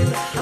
Yeah.